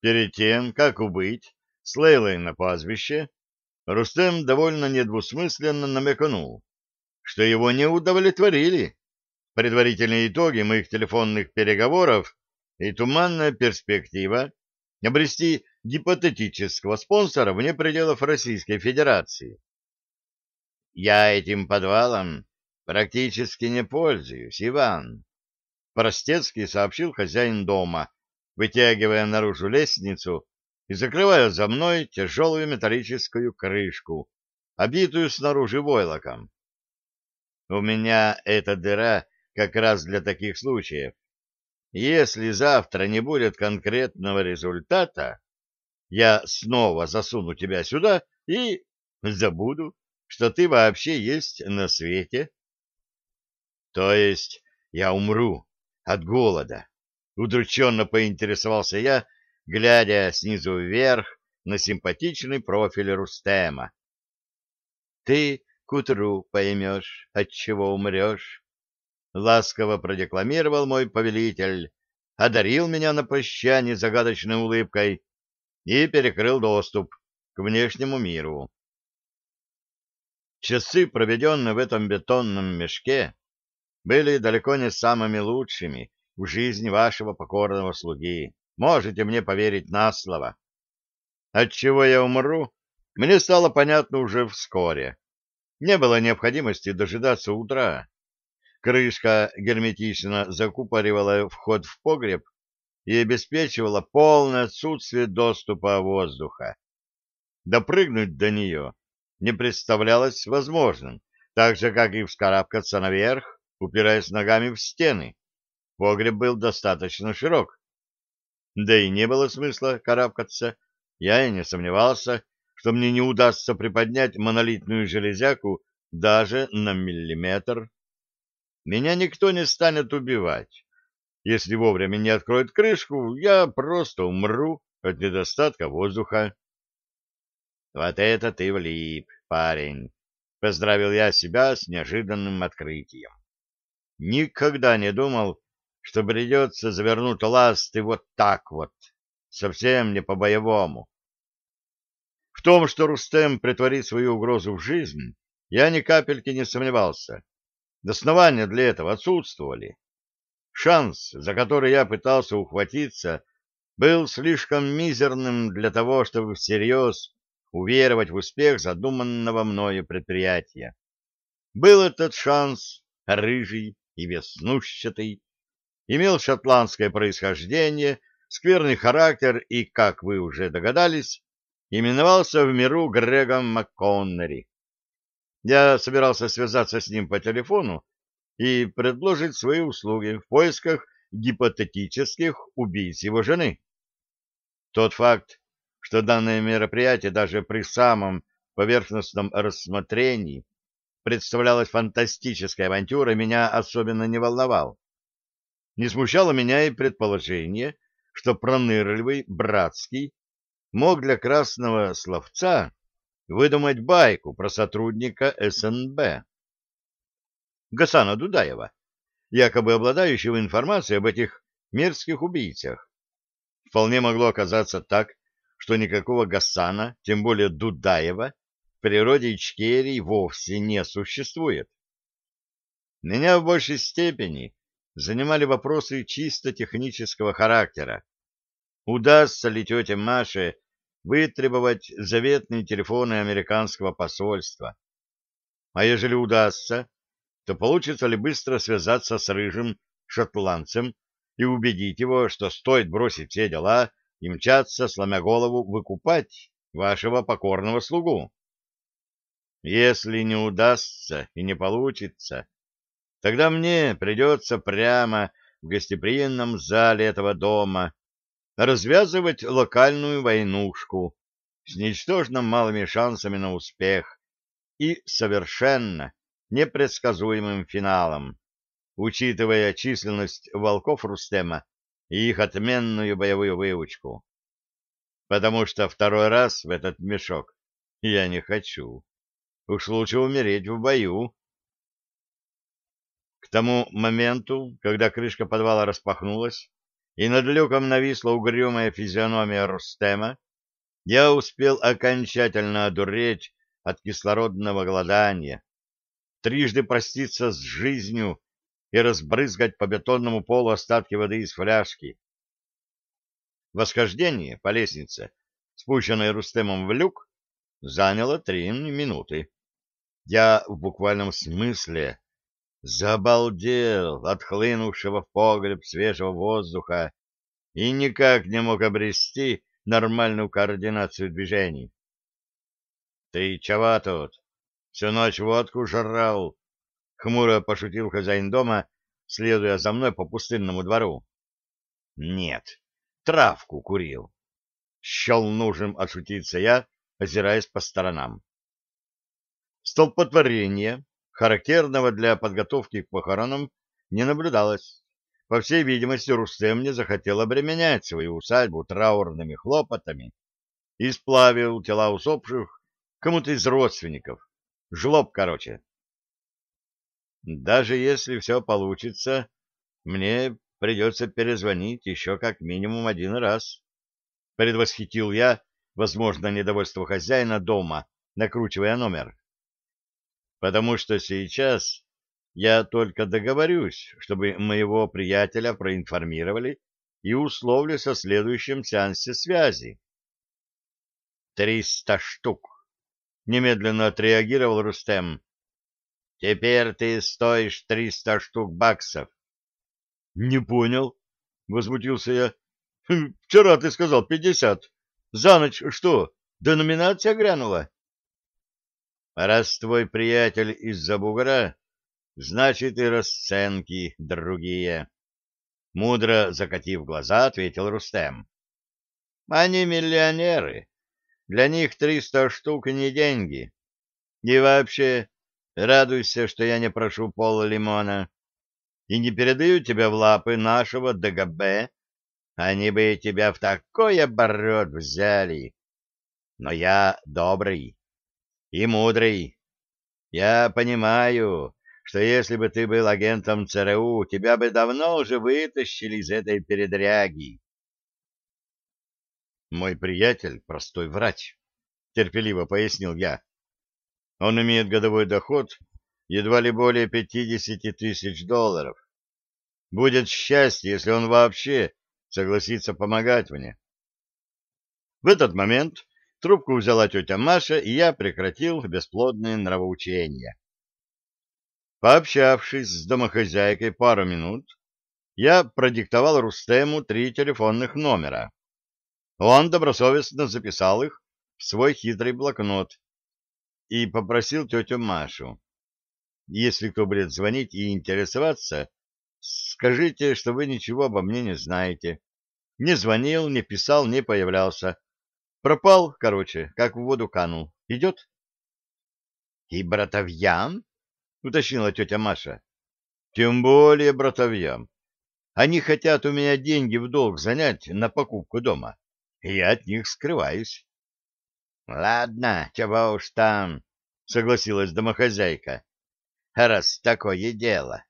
Перед тем, как убыть с Лейлой на пастбище, Рустем довольно недвусмысленно намекнул, что его не удовлетворили предварительные итоги моих телефонных переговоров и туманная перспектива обрести гипотетического спонсора вне пределов Российской Федерации. Я этим подвалом практически не пользуюсь, Иван, простецкий сообщил хозяин дома, вытягивая наружу лестницу и закрывая за мной тяжелую металлическую крышку, обитую снаружи войлоком. У меня эта дыра как раз для таких случаев. Если завтра не будет конкретного результата, я снова засуну тебя сюда и забуду, что ты вообще есть на свете. То есть я умру от голода. Удрученно поинтересовался я, глядя снизу вверх на симпатичный профиль Рустема. Ты к утру поймешь, от чего умрешь. Ласково продекламировал мой повелитель, одарил меня на прощание загадочной улыбкой и перекрыл доступ к внешнему миру. Часы, проведенные в этом бетонном мешке, были далеко не самыми лучшими в жизни вашего покорного слуги. Можете мне поверить на слово. Отчего я умру, мне стало понятно уже вскоре. Не было необходимости дожидаться утра. Крышка герметично закупоривала вход в погреб и обеспечивала полное отсутствие доступа воздуха. Допрыгнуть до нее не представлялось возможным, так же, как и вскарабкаться наверх, упираясь ногами в стены. Погреб был достаточно широк. Да и не было смысла карабкаться. Я и не сомневался, что мне не удастся приподнять монолитную железяку даже на миллиметр. Меня никто не станет убивать. Если вовремя не откроет крышку, я просто умру от недостатка воздуха. — Вот это ты влип, парень! — поздравил я себя с неожиданным открытием. Никогда не думал, что придется завернуть ласты вот так вот, совсем не по-боевому. В том, что Рустем притворит свою угрозу в жизнь, я ни капельки не сомневался. Основания для этого отсутствовали. Шанс, за который я пытался ухватиться, был слишком мизерным для того, чтобы всерьез уверовать в успех задуманного мною предприятия. Был этот шанс рыжий и веснущатый, имел шотландское происхождение, скверный характер и, как вы уже догадались, именовался в миру Грегом МакКоннери. Я собирался связаться с ним по телефону и предложить свои услуги в поисках гипотетических убийц его жены. Тот факт, что данное мероприятие даже при самом поверхностном рассмотрении представлялось фантастической авантюрой, меня особенно не волновал. Не смущало меня и предположение, что пронырливый Братский мог для красного словца выдумать байку про сотрудника СНБ. Гасана Дудаева, якобы обладающего информацией об этих мерзких убийцах. Вполне могло оказаться так, что никакого Гасана, тем более Дудаева, в природе Ичкерии вовсе не существует. Меня в большей степени занимали вопросы чисто технического характера. Удастся ли тете Маше вытребовать заветные телефоны американского посольства? А ежели удастся, то получится ли быстро связаться с рыжим шотландцем и убедить его, что стоит бросить все дела и мчаться, сломя голову, выкупать вашего покорного слугу? Если не удастся и не получится, Тогда мне придется прямо в гостеприимном зале этого дома развязывать локальную войнушку с ничтожно малыми шансами на успех и совершенно непредсказуемым финалом, учитывая численность волков Рустема и их отменную боевую выучку. Потому что второй раз в этот мешок я не хочу. Уж лучше умереть в бою, к тому моменту, когда крышка подвала распахнулась, и над люком нависла угрюмая физиономия Рустема, я успел окончательно одуреть от кислородного голодания, трижды проститься с жизнью и разбрызгать по бетонному полу остатки воды из фляжки. Восхождение по лестнице, спущенной Рустемом в люк, заняло три минуты. Я в буквальном смысле забалдел от хлынувшего в погреб свежего воздуха и никак не мог обрести нормальную координацию движений. — Ты чего тут? Всю ночь водку жрал? — хмуро пошутил хозяин дома, следуя за мной по пустынному двору. — Нет, травку курил. Счел нужным отшутиться я, озираясь по сторонам. Столпотворение, характерного для подготовки к похоронам, не наблюдалось. По всей видимости, Рустем не захотел обременять свою усадьбу траурными хлопотами и сплавил тела усопших кому-то из родственников. Жлоб, короче. Даже если все получится, мне придется перезвонить еще как минимум один раз. Предвосхитил я, возможно, недовольство хозяина дома, накручивая номер потому что сейчас я только договорюсь, чтобы моего приятеля проинформировали и условлю со следующим сеансе связи. «Триста штук!» — немедленно отреагировал Рустем. «Теперь ты стоишь триста штук баксов». «Не понял», — возмутился я. «Хм, «Вчера ты сказал пятьдесят. За ночь что, деноминация грянула?» Раз твой приятель из-за бугра, значит и расценки другие. Мудро закатив глаза, ответил Рустем. Они миллионеры. Для них триста штук не деньги. И вообще, радуйся, что я не прошу пол лимона. И не передаю тебя в лапы нашего ДГБ. Они бы тебя в такой оборот взяли. Но я добрый и мудрый. Я понимаю, что если бы ты был агентом ЦРУ, тебя бы давно уже вытащили из этой передряги. Мой приятель — простой врач, — терпеливо пояснил я. Он имеет годовой доход едва ли более пятидесяти тысяч долларов. Будет счастье, если он вообще согласится помогать мне. В этот момент Трубку взяла тетя Маша, и я прекратил бесплодные нравоучения. Пообщавшись с домохозяйкой пару минут, я продиктовал Рустему три телефонных номера. Он добросовестно записал их в свой хитрый блокнот и попросил тетю Машу. Если кто будет звонить и интересоваться, скажите, что вы ничего обо мне не знаете. Не звонил, не писал, не появлялся. Пропал, короче, как в воду канул. Идет? — И братовьям? — уточнила тетя Маша. — Тем более братовьям. Они хотят у меня деньги в долг занять на покупку дома. И я от них скрываюсь. — Ладно, чего уж там, — согласилась домохозяйка. — Раз такое дело.